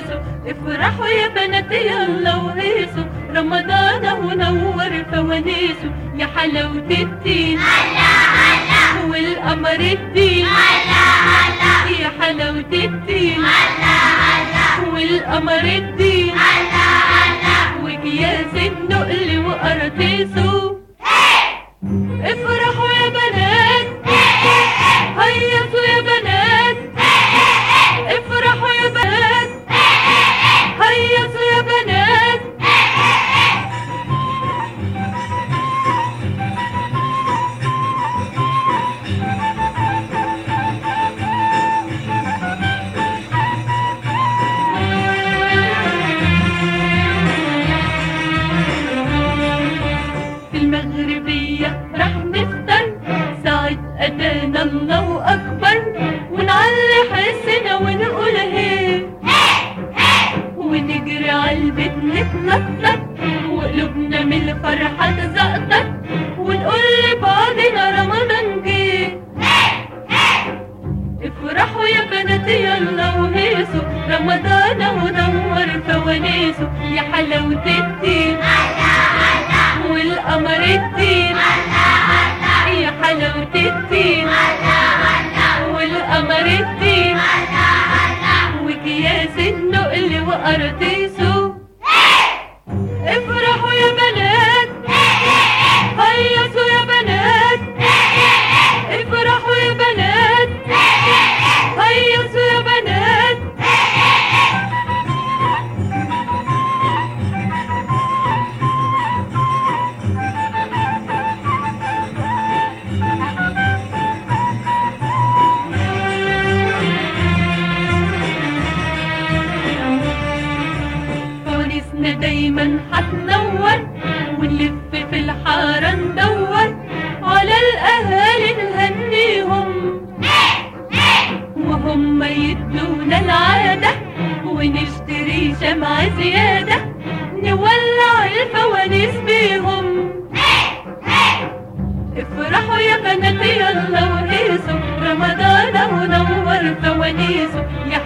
فوانيسه افرحوا يا بنات يلا وهيصوا رمضان اهو نور فوانيسه يا حلاوة الدين والقمر الدين يا حلاوة الدين والقمر الدين وكياس النقل وقراطيسه افرحوا نفطر ساعة أذان الله أكبر ونعلي حسنا ونقول هي ونجري عالبيت نتنطط وقلوبنا من الفرحة تزقطط ونقول لبعضنا رمضان جه. افرحوا يا بنات يلا وهيصوا رمضان اهو نور فوانيسه يا حلاوة الدين. النقل وقراطيسه افرحوا دايما هتنور ونلف في الحارة ندور. على الأهالي نهنيهم. وهم يدونا العادة ونشتري شمعة زيادة. نولع الفوانيس بيهم افرحوا يا بنات يلا وهيصوا. رمضان أهو نور فوانيسه يا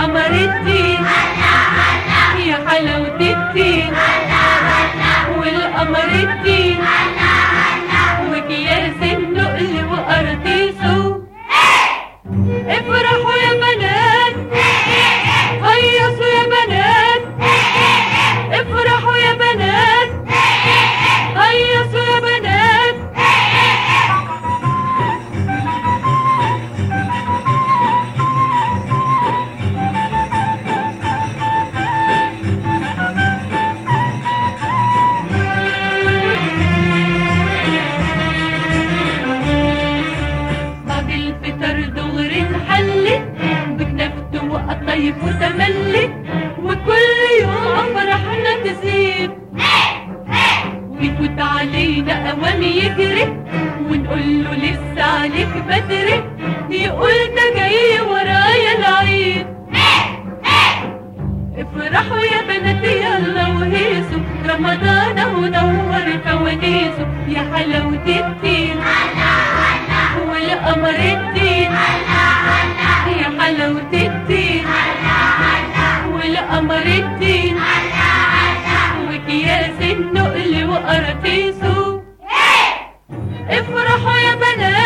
حلاوة الدين والقمر الدين يا حلاوة الدين والقمر الدين وكياس النقل وقراطيسه افرحوا طيب ويفوت علينا اوام يجري ونقول له لسه عليك بدري. يقول ده جاي ورايا العيد. افرحوا يا بنات يلا وهيصوا. رمضان اهو نور فوانيسه يا حلاوة الدين. والقمر الدين. يا حلاوة الدين. والقمر الدين. تقيسوا افرحوا يا بنات.